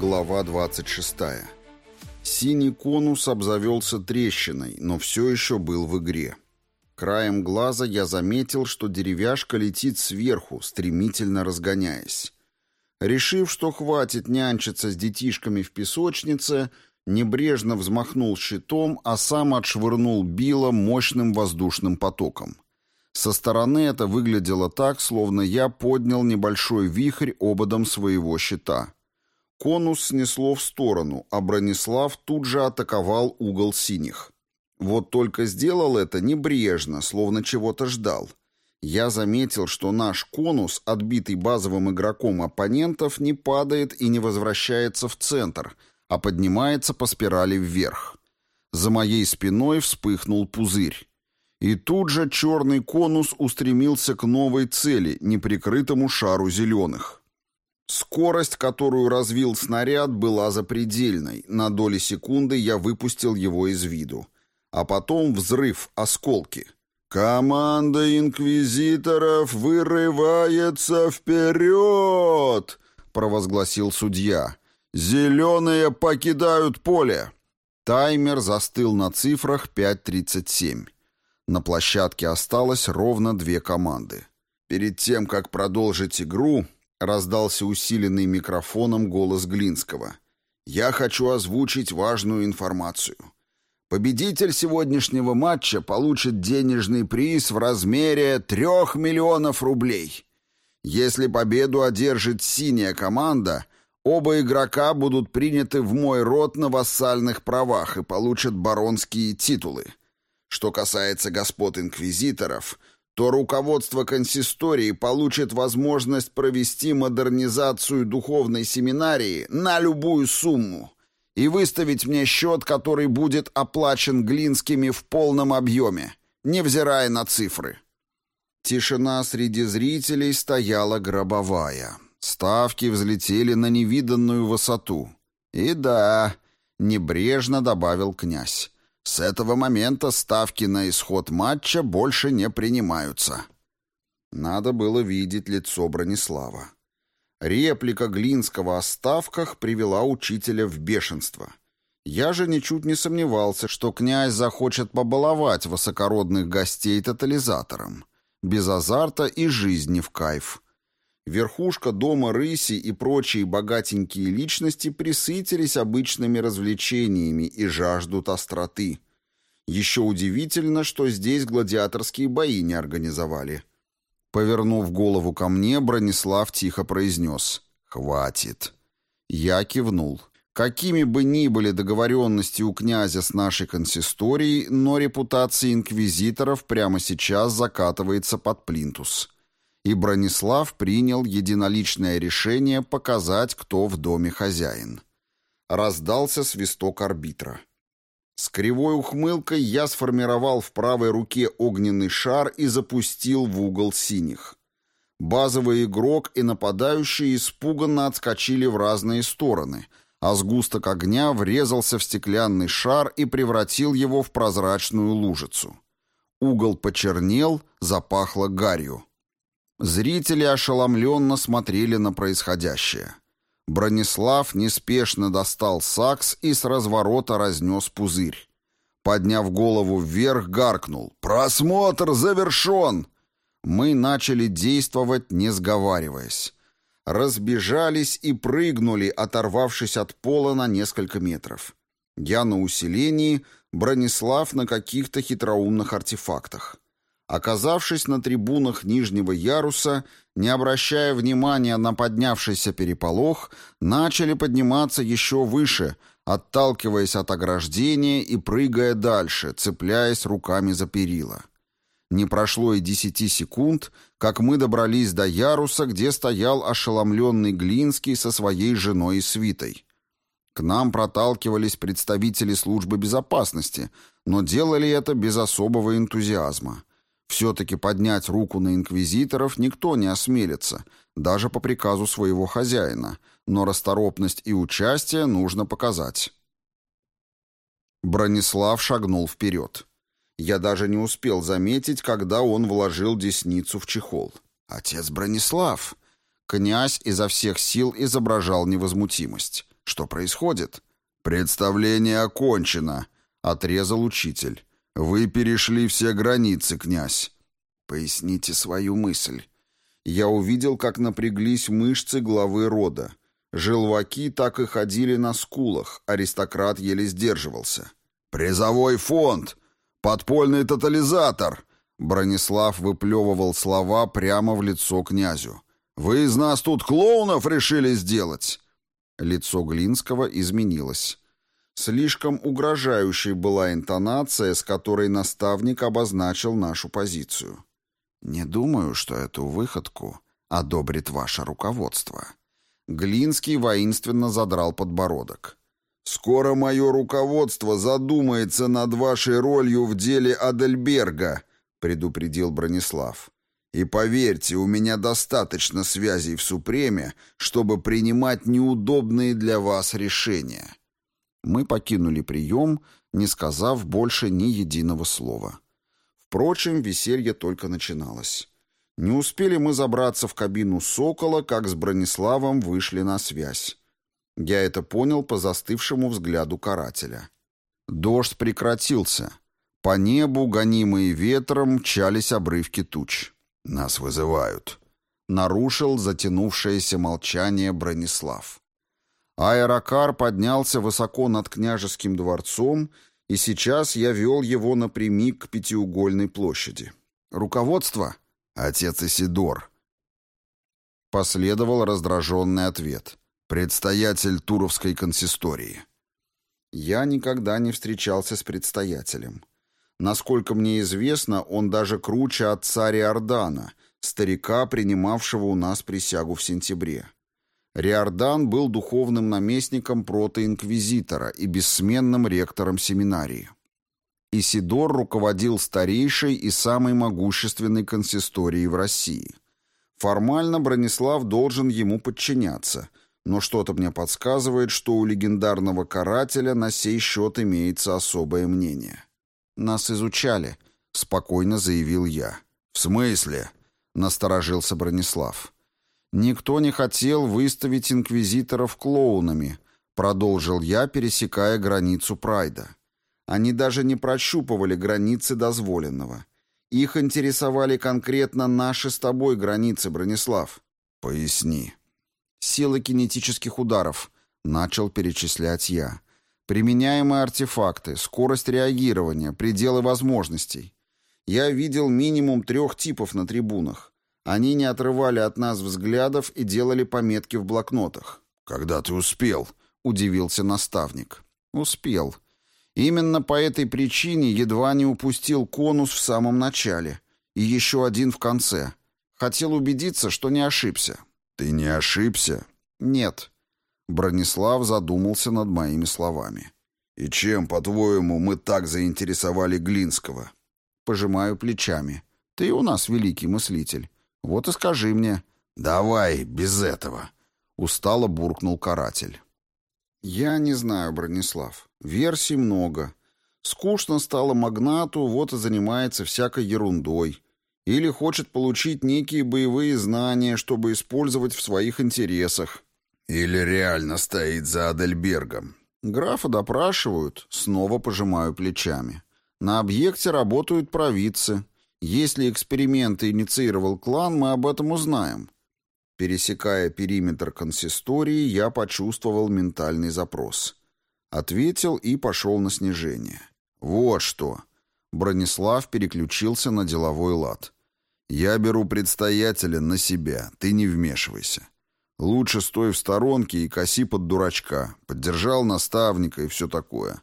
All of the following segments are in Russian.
Глава 26. Синий конус обзавелся трещиной, но все еще был в игре. Краем глаза я заметил, что деревяшка летит сверху, стремительно разгоняясь. Решив, что хватит нянчиться с детишками в песочнице, небрежно взмахнул щитом, а сам отшвырнул Билла мощным воздушным потоком. Со стороны это выглядело так, словно я поднял небольшой вихрь ободом своего щита. Конус снесло в сторону, а Бронислав тут же атаковал угол синих. Вот только сделал это небрежно, словно чего-то ждал. Я заметил, что наш конус, отбитый базовым игроком оппонентов, не падает и не возвращается в центр, а поднимается по спирали вверх. За моей спиной вспыхнул пузырь. И тут же черный конус устремился к новой цели, неприкрытому шару зеленых. Скорость, которую развил снаряд, была запредельной. На доли секунды я выпустил его из виду. А потом взрыв, осколки. «Команда инквизиторов вырывается вперед!» — провозгласил судья. «Зеленые покидают поле!» Таймер застыл на цифрах 5.37. На площадке осталось ровно две команды. Перед тем, как продолжить игру, Раздался усиленный микрофоном голос Глинского. «Я хочу озвучить важную информацию. Победитель сегодняшнего матча получит денежный приз в размере трех миллионов рублей. Если победу одержит синяя команда, оба игрока будут приняты в мой род на вассальных правах и получат баронские титулы. Что касается господ инквизиторов — то руководство консистории получит возможность провести модернизацию духовной семинарии на любую сумму и выставить мне счет, который будет оплачен Глинскими в полном объеме, невзирая на цифры. Тишина среди зрителей стояла гробовая. Ставки взлетели на невиданную высоту. И да, небрежно добавил князь. С этого момента ставки на исход матча больше не принимаются. Надо было видеть лицо Бронислава. Реплика Глинского о ставках привела учителя в бешенство. Я же ничуть не сомневался, что князь захочет побаловать высокородных гостей тотализатором. Без азарта и жизни в кайф. Верхушка дома рыси и прочие богатенькие личности присытились обычными развлечениями и жаждут остроты. Еще удивительно, что здесь гладиаторские бои не организовали. Повернув голову ко мне, Бронислав тихо произнес «Хватит». Я кивнул. Какими бы ни были договоренности у князя с нашей консисторией, но репутация инквизиторов прямо сейчас закатывается под плинтус и Бронислав принял единоличное решение показать, кто в доме хозяин. Раздался свисток арбитра. С кривой ухмылкой я сформировал в правой руке огненный шар и запустил в угол синих. Базовый игрок и нападающие испуганно отскочили в разные стороны, а сгусток огня врезался в стеклянный шар и превратил его в прозрачную лужицу. Угол почернел, запахло гарью. Зрители ошеломленно смотрели на происходящее. Бронислав неспешно достал сакс и с разворота разнес пузырь. Подняв голову вверх, гаркнул «Просмотр завершен!» Мы начали действовать, не сговариваясь. Разбежались и прыгнули, оторвавшись от пола на несколько метров. Я на усилении, Бронислав на каких-то хитроумных артефактах. Оказавшись на трибунах нижнего яруса, не обращая внимания на поднявшийся переполох, начали подниматься еще выше, отталкиваясь от ограждения и прыгая дальше, цепляясь руками за перила. Не прошло и десяти секунд, как мы добрались до яруса, где стоял ошеломленный Глинский со своей женой и свитой. К нам проталкивались представители службы безопасности, но делали это без особого энтузиазма. Все-таки поднять руку на инквизиторов никто не осмелится, даже по приказу своего хозяина, но расторопность и участие нужно показать. Бронислав шагнул вперед. Я даже не успел заметить, когда он вложил десницу в чехол. «Отец Бронислав!» Князь изо всех сил изображал невозмутимость. Что происходит?» «Представление окончено», — отрезал учитель. «Вы перешли все границы, князь». «Поясните свою мысль». Я увидел, как напряглись мышцы главы рода. Желваки так и ходили на скулах, аристократ еле сдерживался. «Призовой фонд! Подпольный тотализатор!» Бронислав выплевывал слова прямо в лицо князю. «Вы из нас тут клоунов решили сделать?» Лицо Глинского изменилось. Слишком угрожающей была интонация, с которой наставник обозначил нашу позицию. «Не думаю, что эту выходку одобрит ваше руководство». Глинский воинственно задрал подбородок. «Скоро мое руководство задумается над вашей ролью в деле Адельберга», — предупредил Бронислав. И поверьте, у меня достаточно связей в Супреме, чтобы принимать неудобные для вас решения. Мы покинули прием, не сказав больше ни единого слова. Впрочем, веселье только начиналось. Не успели мы забраться в кабину «Сокола», как с Брониславом вышли на связь. Я это понял по застывшему взгляду карателя. Дождь прекратился. По небу, гонимые ветром, мчались обрывки туч. «Нас вызывают», — нарушил затянувшееся молчание Бронислав. Аэрокар поднялся высоко над княжеским дворцом, и сейчас я вел его напрямик к пятиугольной площади. «Руководство?» «Отец Исидор». Последовал раздраженный ответ. «Предстоятель Туровской консистории». Я никогда не встречался с предстоятелем. Насколько мне известно, он даже круче отца Риордана, старика, принимавшего у нас присягу в сентябре. Риордан был духовным наместником протоинквизитора и бессменным ректором семинарии. Исидор руководил старейшей и самой могущественной консисторией в России. Формально Бронислав должен ему подчиняться, но что-то мне подсказывает, что у легендарного карателя на сей счет имеется особое мнение. «Нас изучали», — спокойно заявил я. «В смысле?» — насторожился Бронислав. «Никто не хотел выставить инквизиторов клоунами», — продолжил я, пересекая границу Прайда. Они даже не прощупывали границы дозволенного. Их интересовали конкретно наши с тобой границы, Бронислав. Поясни. Сила кинетических ударов. Начал перечислять я. Применяемые артефакты, скорость реагирования, пределы возможностей. Я видел минимум трех типов на трибунах. Они не отрывали от нас взглядов и делали пометки в блокнотах. «Когда ты успел?» — удивился наставник. «Успел. Именно по этой причине едва не упустил конус в самом начале. И еще один в конце. Хотел убедиться, что не ошибся». «Ты не ошибся?» «Нет. Бронислав задумался над моими словами. «И чем, по-твоему, мы так заинтересовали Глинского?» Пожимаю плечами. «Ты у нас великий мыслитель. Вот и скажи мне». «Давай, без этого», — устало буркнул каратель. «Я не знаю, Бронислав. Версий много. Скучно стало магнату, вот и занимается всякой ерундой. Или хочет получить некие боевые знания, чтобы использовать в своих интересах. Или реально стоит за Адельбергом? Графа допрашивают, снова пожимаю плечами. На объекте работают провидцы. Если эксперименты инициировал клан, мы об этом узнаем. Пересекая периметр консистории, я почувствовал ментальный запрос. Ответил и пошел на снижение. Вот что. Бронислав переключился на деловой лад. «Я беру предстоятеля на себя, ты не вмешивайся. Лучше стой в сторонке и коси под дурачка. Поддержал наставника и все такое.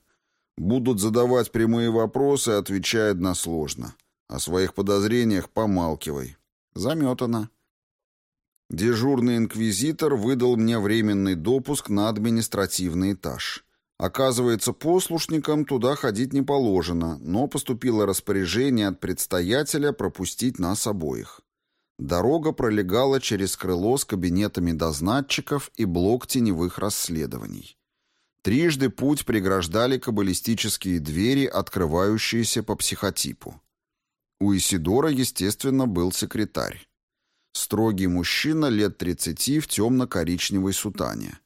Будут задавать прямые вопросы, отвечай односложно. О своих подозрениях помалкивай. Заметано. Дежурный инквизитор выдал мне временный допуск на административный этаж. Оказывается, послушникам туда ходить не положено, но поступило распоряжение от предстоятеля пропустить нас обоих. Дорога пролегала через крыло с кабинетами дознатчиков и блок теневых расследований. Трижды путь преграждали каббалистические двери, открывающиеся по психотипу. У Исидора, естественно, был секретарь. Строгий мужчина лет 30 в темно-коричневой сутане.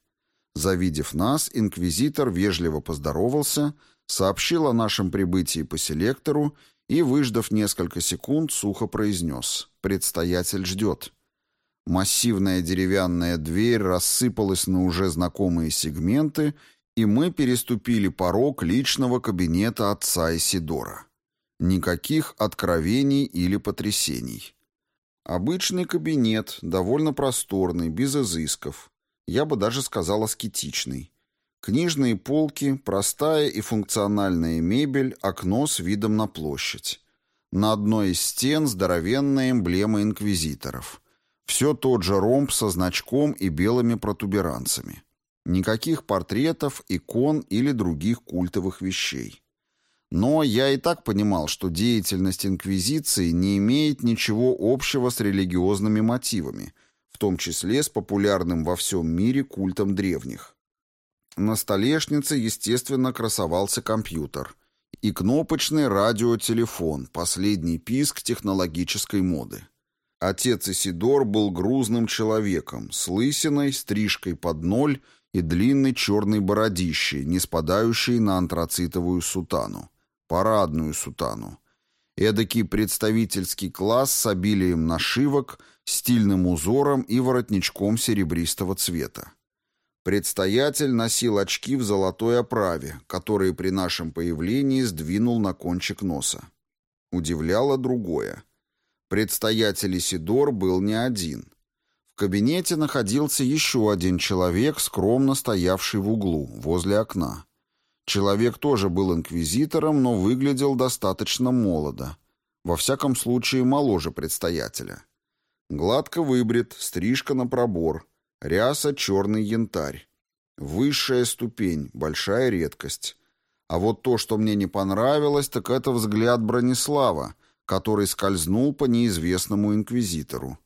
Завидев нас, инквизитор вежливо поздоровался, сообщил о нашем прибытии по селектору и, выждав несколько секунд, сухо произнес «Предстоятель ждет». Массивная деревянная дверь рассыпалась на уже знакомые сегменты, и мы переступили порог личного кабинета отца Исидора. Никаких откровений или потрясений. Обычный кабинет, довольно просторный, без изысков. Я бы даже сказал аскетичный. Книжные полки, простая и функциональная мебель, окно с видом на площадь. На одной из стен здоровенная эмблема инквизиторов. Все тот же ромб со значком и белыми протуберанцами. Никаких портретов, икон или других культовых вещей. Но я и так понимал, что деятельность Инквизиции не имеет ничего общего с религиозными мотивами, в том числе с популярным во всем мире культом древних. На столешнице, естественно, красовался компьютер и кнопочный радиотелефон, последний писк технологической моды. Отец Исидор был грузным человеком, с лысиной, стрижкой под ноль и длинной черной бородищей, не спадающей на антрацитовую сутану, парадную сутану. Эдакий представительский класс с обилием нашивок, стильным узором и воротничком серебристого цвета. Предстоятель носил очки в золотой оправе, которые при нашем появлении сдвинул на кончик носа. Удивляло другое. Предстоятель Исидор был не один. В кабинете находился еще один человек, скромно стоявший в углу, возле окна. Человек тоже был инквизитором, но выглядел достаточно молодо. Во всяком случае, моложе предстоятеля. Гладко выбрит, стрижка на пробор, ряса черный янтарь. Высшая ступень, большая редкость. А вот то, что мне не понравилось, так это взгляд Бронислава, который скользнул по неизвестному инквизитору.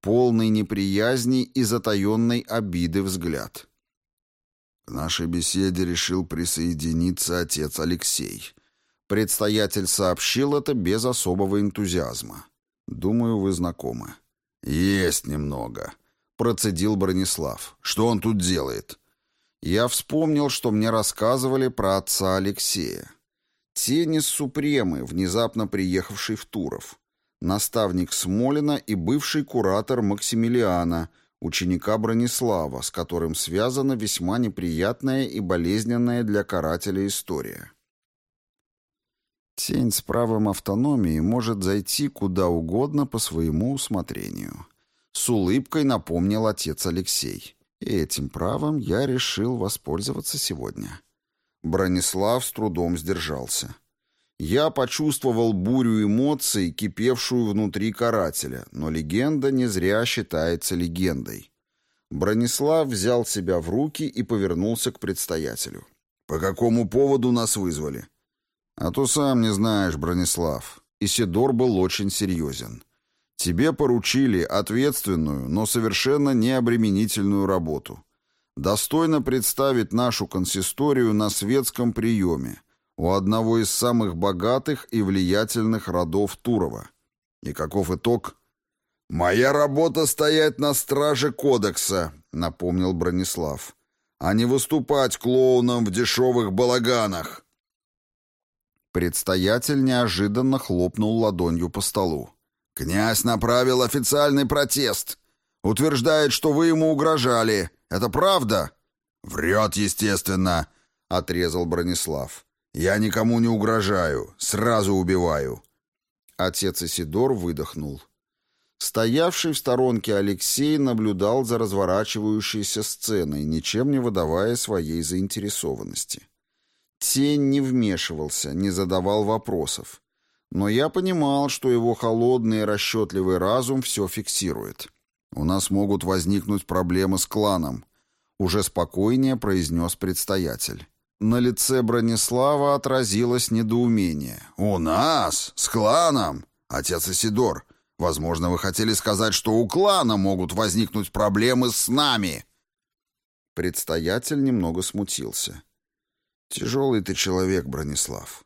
Полный неприязни и затаенной обиды взгляд. К нашей беседе решил присоединиться отец Алексей. Предстоятель сообщил это без особого энтузиазма. Думаю, вы знакомы. «Есть немного», — процедил Бронислав. «Что он тут делает?» Я вспомнил, что мне рассказывали про отца Алексея. Теннис Супремы, внезапно приехавший в Туров, наставник Смолина и бывший куратор Максимилиана, ученика Бронислава, с которым связана весьма неприятная и болезненная для карателя история. Тень с правом автономии может зайти куда угодно по своему усмотрению. С улыбкой напомнил отец Алексей. И этим правом я решил воспользоваться сегодня. Бронислав с трудом сдержался. Я почувствовал бурю эмоций, кипевшую внутри карателя, но легенда не зря считается легендой. Бронислав взял себя в руки и повернулся к предстоятелю. «По какому поводу нас вызвали?» «А то сам не знаешь, Бронислав». Исидор был очень серьезен. «Тебе поручили ответственную, но совершенно необременительную работу достойно представить нашу консисторию на светском приеме у одного из самых богатых и влиятельных родов Турова. И каков итог? «Моя работа стоять на страже кодекса», — напомнил Бронислав, «а не выступать клоуном в дешевых балаганах». Предстоятель неожиданно хлопнул ладонью по столу. «Князь направил официальный протест. Утверждает, что вы ему угрожали, это правда?» «Врет, естественно», — отрезал Бронислав. «Я никому не угрожаю, сразу убиваю». Отец Исидор выдохнул. Стоявший в сторонке Алексей наблюдал за разворачивающейся сценой, ничем не выдавая своей заинтересованности. Тень не вмешивался, не задавал вопросов. Но я понимал, что его холодный и расчетливый разум все фиксирует. «У нас могут возникнуть проблемы с кланом», — уже спокойнее произнес предстоятель. На лице Бронислава отразилось недоумение. «У нас? С кланом? Отец Исидор, возможно, вы хотели сказать, что у клана могут возникнуть проблемы с нами?» Предстоятель немного смутился. «Тяжелый ты человек, Бронислав.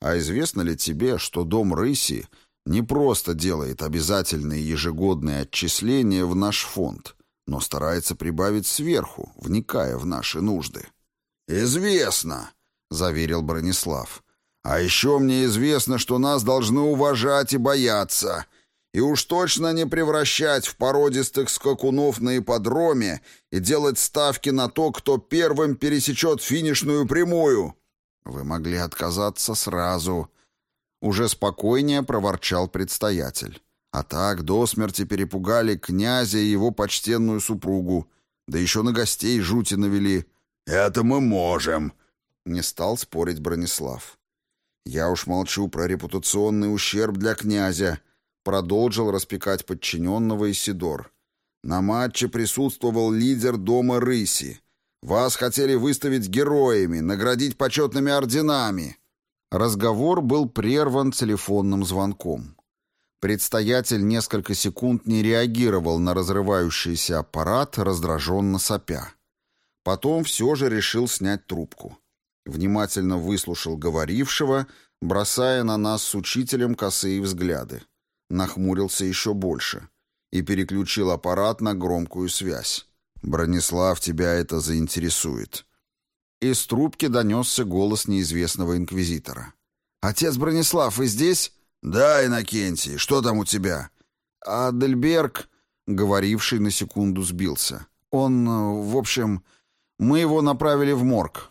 А известно ли тебе, что дом Рыси не просто делает обязательные ежегодные отчисления в наш фонд, но старается прибавить сверху, вникая в наши нужды. «Известно», — заверил Бронислав. «А еще мне известно, что нас должны уважать и бояться, и уж точно не превращать в породистых скакунов на ипподроме и делать ставки на то, кто первым пересечет финишную прямую». «Вы могли отказаться сразу», — уже спокойнее проворчал предстоятель. А так до смерти перепугали князя и его почтенную супругу, да еще на гостей жути навели. «Это мы можем», — не стал спорить Бронислав. «Я уж молчу про репутационный ущерб для князя», — продолжил распекать подчиненного Исидор. «На матче присутствовал лидер дома Рыси. Вас хотели выставить героями, наградить почетными орденами». Разговор был прерван телефонным звонком. Предстоятель несколько секунд не реагировал на разрывающийся аппарат, раздраженно сопя. Потом все же решил снять трубку. Внимательно выслушал говорившего, бросая на нас с учителем косые взгляды. Нахмурился еще больше и переключил аппарат на громкую связь. «Бронислав, тебя это заинтересует». Из трубки донесся голос неизвестного инквизитора. «Отец Бронислав, вы здесь?» «Да, Иннокентий, что там у тебя?» «А Дельберг, говоривший на секунду, сбился. Он, в общем, мы его направили в морг».